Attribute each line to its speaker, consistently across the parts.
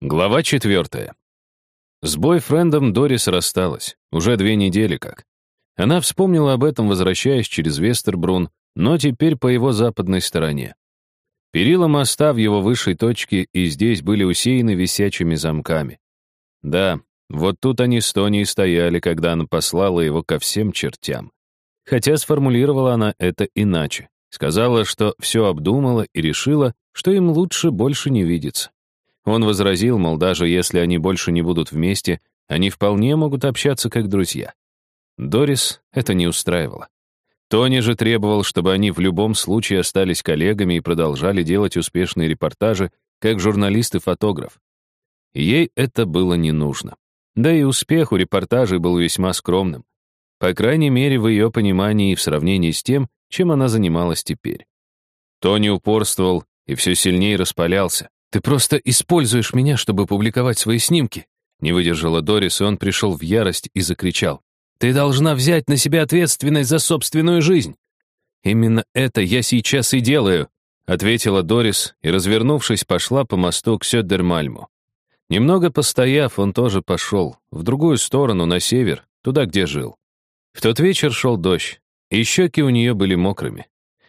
Speaker 1: Глава четвертая. С бойфрендом Дорис рассталась. Уже две недели как. Она вспомнила об этом, возвращаясь через Вестербрун, но теперь по его западной стороне. Перила моста в его высшей точке и здесь были усеяны висячими замками. Да, вот тут они с Тони стояли, когда она послала его ко всем чертям. Хотя сформулировала она это иначе. Сказала, что все обдумала и решила, что им лучше больше не видеться. Он возразил, мол, даже если они больше не будут вместе, они вполне могут общаться как друзья. Дорис это не устраивало. Тони же требовал, чтобы они в любом случае остались коллегами и продолжали делать успешные репортажи, как журналист и фотограф. Ей это было не нужно. Да и успех у репортажей был весьма скромным. По крайней мере, в ее понимании и в сравнении с тем, чем она занималась теперь. Тони упорствовал и все сильнее распалялся. «Ты просто используешь меня, чтобы публиковать свои снимки!» Не выдержала Дорис, и он пришел в ярость и закричал. «Ты должна взять на себя ответственность за собственную жизнь!» «Именно это я сейчас и делаю», — ответила Дорис и, развернувшись, пошла по мосту к Сёддермальму. Немного постояв, он тоже пошел, в другую сторону, на север, туда, где жил. В тот вечер шел дождь, и щеки у нее были мокрыми.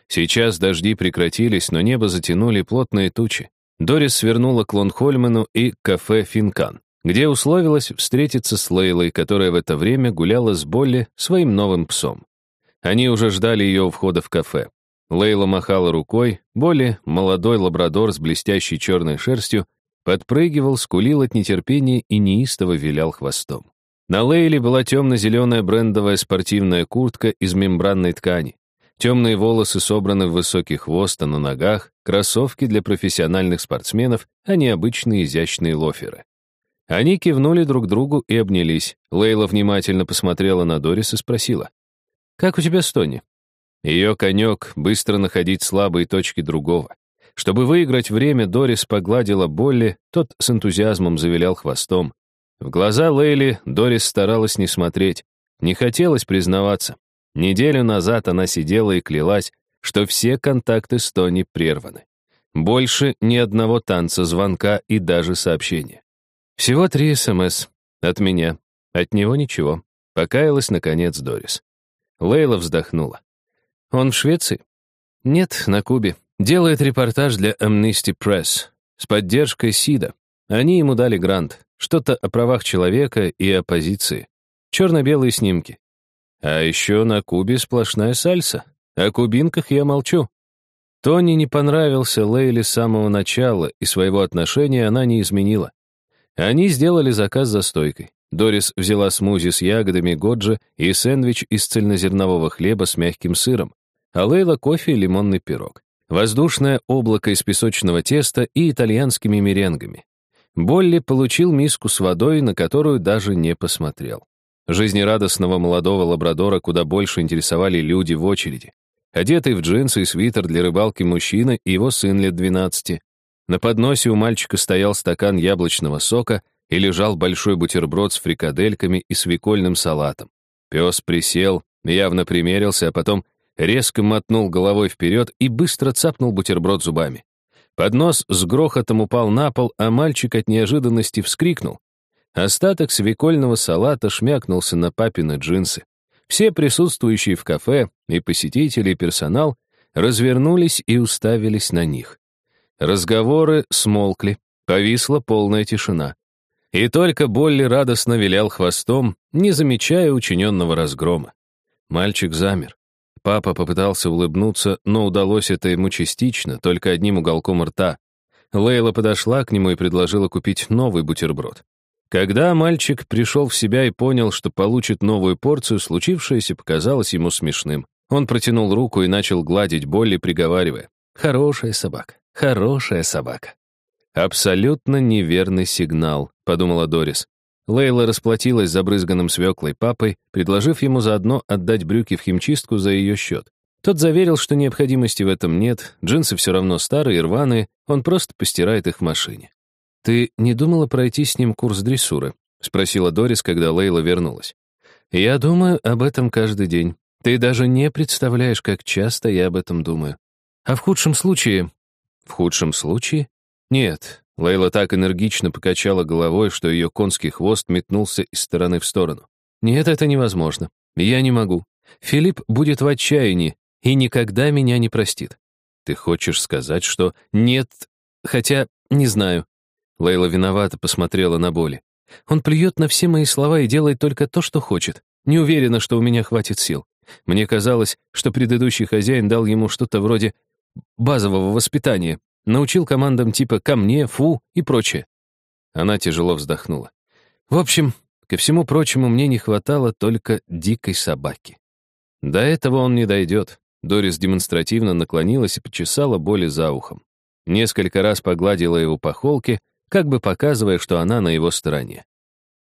Speaker 1: Сейчас дожди прекратились, но небо затянули плотные тучи. Дорис свернула к Лонхольмену и кафе «Финкан», где условилась встретиться с Лейлой, которая в это время гуляла с Болли, своим новым псом. Они уже ждали ее у входа в кафе. Лейла махала рукой, Болли, молодой лабрадор с блестящей черной шерстью, подпрыгивал, скулил от нетерпения и неистово вилял хвостом. На Лейле была темно-зеленая брендовая спортивная куртка из мембранной ткани. Темные волосы собраны в высокий хвост, а на ногах — кроссовки для профессиональных спортсменов, а не обычные изящные лоферы. Они кивнули друг другу и обнялись. Лейла внимательно посмотрела на Дорис и спросила. «Как у тебя с Тони?» Ее конек — быстро находить слабые точки другого. Чтобы выиграть время, Дорис погладила Болли, тот с энтузиазмом завилял хвостом. В глаза Лейли Дорис старалась не смотреть. Не хотелось признаваться. Неделю назад она сидела и клялась, что все контакты с Тони прерваны. Больше ни одного танца, звонка и даже сообщения. Всего три СМС. От меня. От него ничего. Покаялась, наконец, Дорис. Лейла вздохнула. Он в Швеции? Нет, на Кубе. Делает репортаж для Amnesty Press с поддержкой СИДа. Они ему дали грант. Что-то о правах человека и оппозиции. Черно-белые снимки. А еще на Кубе сплошная сальса. О кубинках я молчу. Тони не понравился Лейле с самого начала, и своего отношения она не изменила. Они сделали заказ за стойкой. Дорис взяла смузи с ягодами годжи и сэндвич из цельнозернового хлеба с мягким сыром, а Лейла кофе и лимонный пирог. Воздушное облако из песочного теста и итальянскими меренгами. Болли получил миску с водой, на которую даже не посмотрел. Жизнерадостного молодого лабрадора куда больше интересовали люди в очереди. Одетый в джинсы и свитер для рыбалки мужчина и его сын лет 12. На подносе у мальчика стоял стакан яблочного сока и лежал большой бутерброд с фрикадельками и свекольным салатом. Пес присел, явно примерился, а потом резко мотнул головой вперед и быстро цапнул бутерброд зубами. Поднос с грохотом упал на пол, а мальчик от неожиданности вскрикнул. Остаток свекольного салата шмякнулся на папины джинсы. Все присутствующие в кафе, и посетители, и персонал, развернулись и уставились на них. Разговоры смолкли, повисла полная тишина. И только Болли радостно вилял хвостом, не замечая учиненного разгрома. Мальчик замер. Папа попытался улыбнуться, но удалось это ему частично, только одним уголком рта. Лейла подошла к нему и предложила купить новый бутерброд. Когда мальчик пришел в себя и понял, что получит новую порцию, случившееся показалось ему смешным. Он протянул руку и начал гладить Болли, приговаривая. «Хорошая собака, хорошая собака». «Абсолютно неверный сигнал», — подумала Дорис. Лейла расплатилась забрызганным свеклой папой, предложив ему заодно отдать брюки в химчистку за ее счет. Тот заверил, что необходимости в этом нет, джинсы все равно старые и рваные, он просто постирает их в машине. «Ты не думала пройти с ним курс дрессуры?» — спросила Дорис, когда Лейла вернулась. «Я думаю об этом каждый день. Ты даже не представляешь, как часто я об этом думаю. А в худшем случае...» «В худшем случае?» «Нет». Лейла так энергично покачала головой, что ее конский хвост метнулся из стороны в сторону. «Нет, это невозможно. Я не могу. Филипп будет в отчаянии и никогда меня не простит». «Ты хочешь сказать, что...» «Нет, хотя не знаю». Лейла виновато посмотрела на боли. «Он плюет на все мои слова и делает только то, что хочет. Не уверена, что у меня хватит сил. Мне казалось, что предыдущий хозяин дал ему что-то вроде базового воспитания, научил командам типа «ко мне», «фу» и прочее. Она тяжело вздохнула. В общем, ко всему прочему, мне не хватало только дикой собаки. До этого он не дойдет. Дорис демонстративно наклонилась и почесала боли за ухом. Несколько раз погладила его по холке, как бы показывая, что она на его стороне.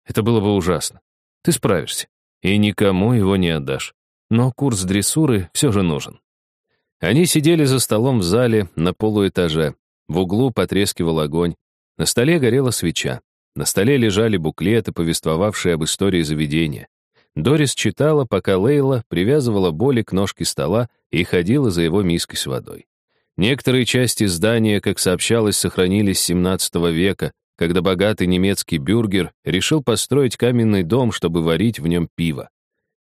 Speaker 1: Это было бы ужасно. Ты справишься. И никому его не отдашь. Но курс дрессуры все же нужен. Они сидели за столом в зале на полуэтаже. В углу потрескивал огонь. На столе горела свеча. На столе лежали буклеты, повествовавшие об истории заведения. Дорис читала, пока Лейла привязывала боли к ножке стола и ходила за его миской с водой. Некоторые части здания, как сообщалось, сохранились с 17 века, когда богатый немецкий бюргер решил построить каменный дом, чтобы варить в нем пиво.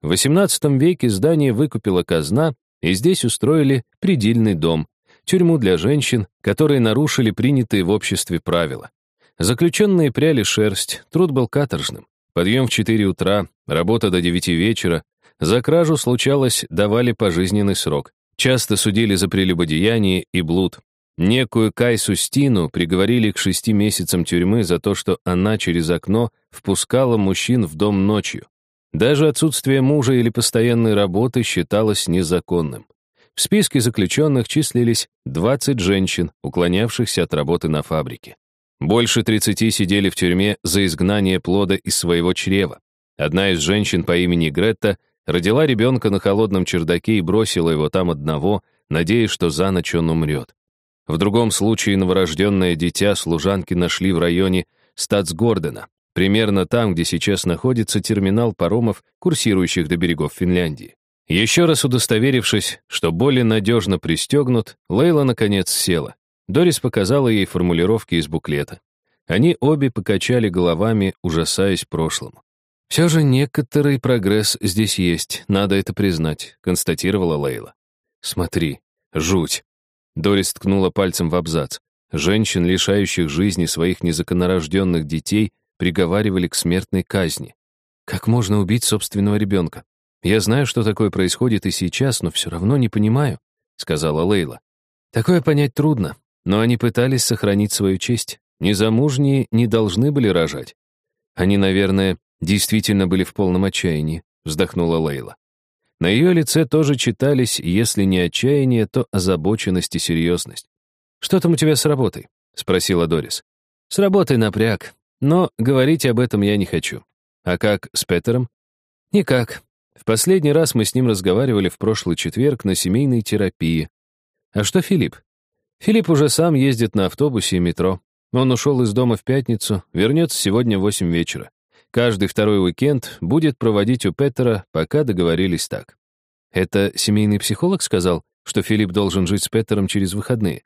Speaker 1: В XVIII веке здание выкупила казна, и здесь устроили предельный дом, тюрьму для женщин, которые нарушили принятые в обществе правила. Заключенные пряли шерсть, труд был каторжным. Подъем в 4 утра, работа до 9 вечера. За кражу случалось, давали пожизненный срок. Часто судили за прелюбодеяние и блуд. Некую Кайсу Стину приговорили к шести месяцам тюрьмы за то, что она через окно впускала мужчин в дом ночью. Даже отсутствие мужа или постоянной работы считалось незаконным. В списке заключенных числились 20 женщин, уклонявшихся от работы на фабрике. Больше 30 сидели в тюрьме за изгнание плода из своего чрева. Одна из женщин по имени Гретта родила ребенка на холодном чердаке и бросила его там одного, надеясь, что за ночь он умрет. В другом случае новорожденное дитя служанки нашли в районе Стацгордена, примерно там, где сейчас находится терминал паромов, курсирующих до берегов Финляндии. Еще раз удостоверившись, что более надежно пристегнут, Лейла наконец села. Дорис показала ей формулировки из буклета. Они обе покачали головами, ужасаясь прошлому. «Все же некоторый прогресс здесь есть, надо это признать», — констатировала Лейла. «Смотри, жуть». Дорис ткнула пальцем в абзац. Женщин, лишающих жизни своих незаконнорожденных детей, приговаривали к смертной казни. Как можно убить собственного ребенка? Я знаю, что такое происходит и сейчас, но все равно не понимаю, сказала Лейла. Такое понять трудно, но они пытались сохранить свою честь. Незамужние не должны были рожать. Они, наверное, действительно были в полном отчаянии, вздохнула Лейла. На ее лице тоже читались, если не отчаяние, то озабоченность и серьезность. «Что там у тебя с работой?» — спросила Дорис. «С работой напряг. Но говорить об этом я не хочу. А как с Петером? Никак. В последний раз мы с ним разговаривали в прошлый четверг на семейной терапии. А что Филипп? Филипп уже сам ездит на автобусе и метро. Он ушел из дома в пятницу, вернется сегодня в восемь вечера. Каждый второй уикенд будет проводить у Петера, пока договорились так. Это семейный психолог сказал, что Филипп должен жить с Петером через выходные?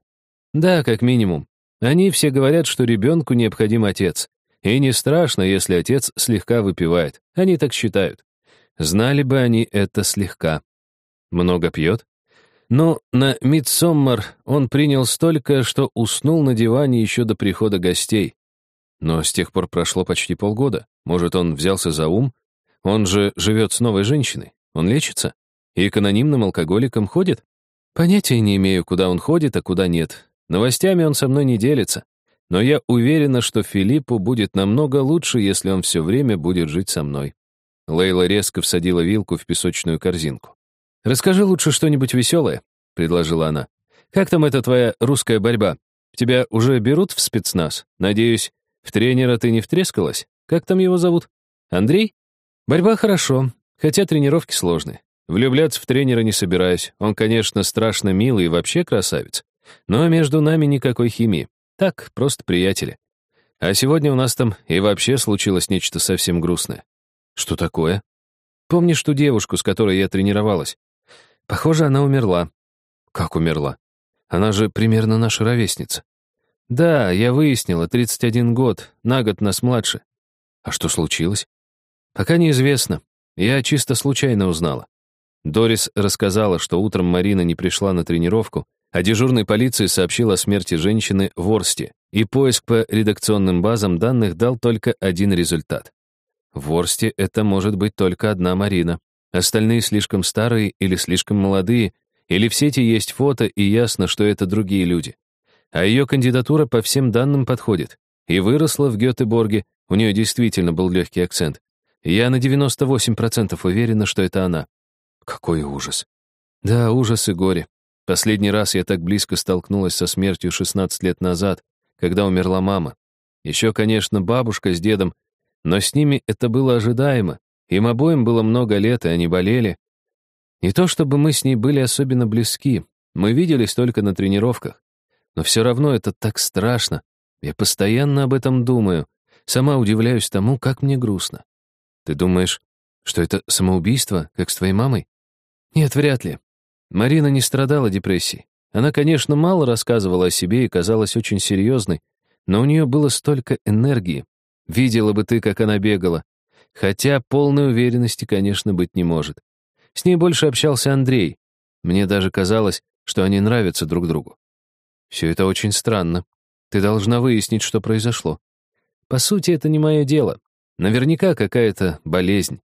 Speaker 1: Да, как минимум. Они все говорят, что ребенку необходим отец. И не страшно, если отец слегка выпивает. Они так считают. Знали бы они это слегка. Много пьет? Но на Мидсоммар он принял столько, что уснул на диване еще до прихода гостей. Но с тех пор прошло почти полгода. Может, он взялся за ум? Он же живет с новой женщиной. Он лечится? И к анонимным алкоголикам ходит? Понятия не имею, куда он ходит, а куда нет. Новостями он со мной не делится. Но я уверена, что Филиппу будет намного лучше, если он все время будет жить со мной». Лейла резко всадила вилку в песочную корзинку. «Расскажи лучше что-нибудь веселое», — предложила она. «Как там эта твоя русская борьба? Тебя уже берут в спецназ? Надеюсь, в тренера ты не втрескалась? Как там его зовут? Андрей? Борьба хорошо, хотя тренировки сложные. Влюбляться в тренера не собираюсь. Он, конечно, страшно милый и вообще красавец. Но между нами никакой химии. Так, просто приятели. А сегодня у нас там и вообще случилось нечто совсем грустное. Что такое? Помнишь ту девушку, с которой я тренировалась? Похоже, она умерла. Как умерла? Она же примерно наша ровесница. Да, я выяснила, 31 год, на год нас младше. А что случилось? Пока неизвестно. Я чисто случайно узнала. Дорис рассказала, что утром Марина не пришла на тренировку, а дежурной полиции сообщил о смерти женщины в Орсте, и поиск по редакционным базам данных дал только один результат. В Орсте это может быть только одна Марина. Остальные слишком старые или слишком молодые, или в сети есть фото, и ясно, что это другие люди. А ее кандидатура по всем данным подходит. И выросла в Гетеборге, у нее действительно был легкий акцент. Я на 98% уверена, что это она. Какой ужас. Да, ужас и горе. Последний раз я так близко столкнулась со смертью 16 лет назад, когда умерла мама. Еще, конечно, бабушка с дедом, но с ними это было ожидаемо. Им обоим было много лет, и они болели. Не то чтобы мы с ней были особенно близки, мы виделись только на тренировках. Но все равно это так страшно. Я постоянно об этом думаю. Сама удивляюсь тому, как мне грустно. Ты думаешь, что это самоубийство, как с твоей мамой? Нет, вряд ли. Марина не страдала депрессией. Она, конечно, мало рассказывала о себе и казалась очень серьезной, но у нее было столько энергии. Видела бы ты, как она бегала. Хотя полной уверенности, конечно, быть не может. С ней больше общался Андрей. Мне даже казалось, что они нравятся друг другу. Все это очень странно. Ты должна выяснить, что произошло. По сути, это не мое дело. Наверняка какая-то болезнь.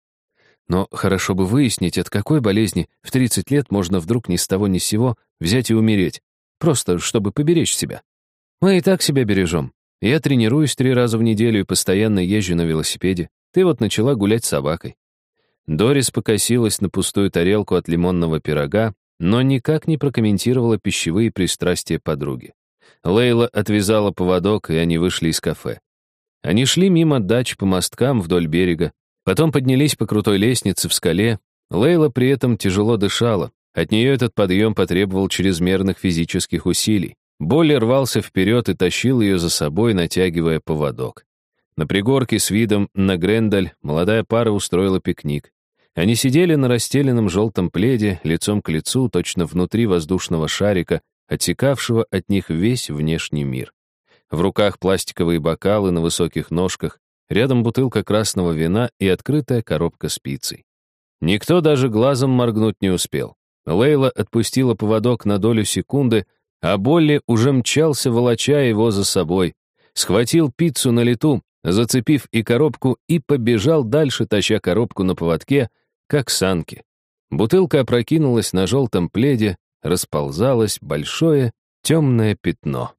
Speaker 1: Но хорошо бы выяснить, от какой болезни в 30 лет можно вдруг ни с того ни с сего взять и умереть. Просто, чтобы поберечь себя. Мы и так себя бережем. Я тренируюсь три раза в неделю и постоянно езжу на велосипеде. Ты вот начала гулять с собакой. Дорис покосилась на пустую тарелку от лимонного пирога, но никак не прокомментировала пищевые пристрастия подруги. Лейла отвязала поводок, и они вышли из кафе. Они шли мимо дач по мосткам вдоль берега, потом поднялись по крутой лестнице в скале. Лейла при этом тяжело дышала. От нее этот подъем потребовал чрезмерных физических усилий. Болли рвался вперед и тащил ее за собой, натягивая поводок. На пригорке с видом на Грендаль молодая пара устроила пикник. Они сидели на расстеленном желтом пледе, лицом к лицу, точно внутри воздушного шарика, отсекавшего от них весь внешний мир. В руках пластиковые бокалы на высоких ножках, рядом бутылка красного вина и открытая коробка с пиццей. Никто даже глазом моргнуть не успел. Лейла отпустила поводок на долю секунды, а Болли уже мчался, волоча его за собой. Схватил пиццу на лету, зацепив и коробку, и побежал дальше, таща коробку на поводке, как санки. Бутылка опрокинулась на желтом пледе, расползалось большое темное пятно.